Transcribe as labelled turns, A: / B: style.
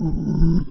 A: 嗯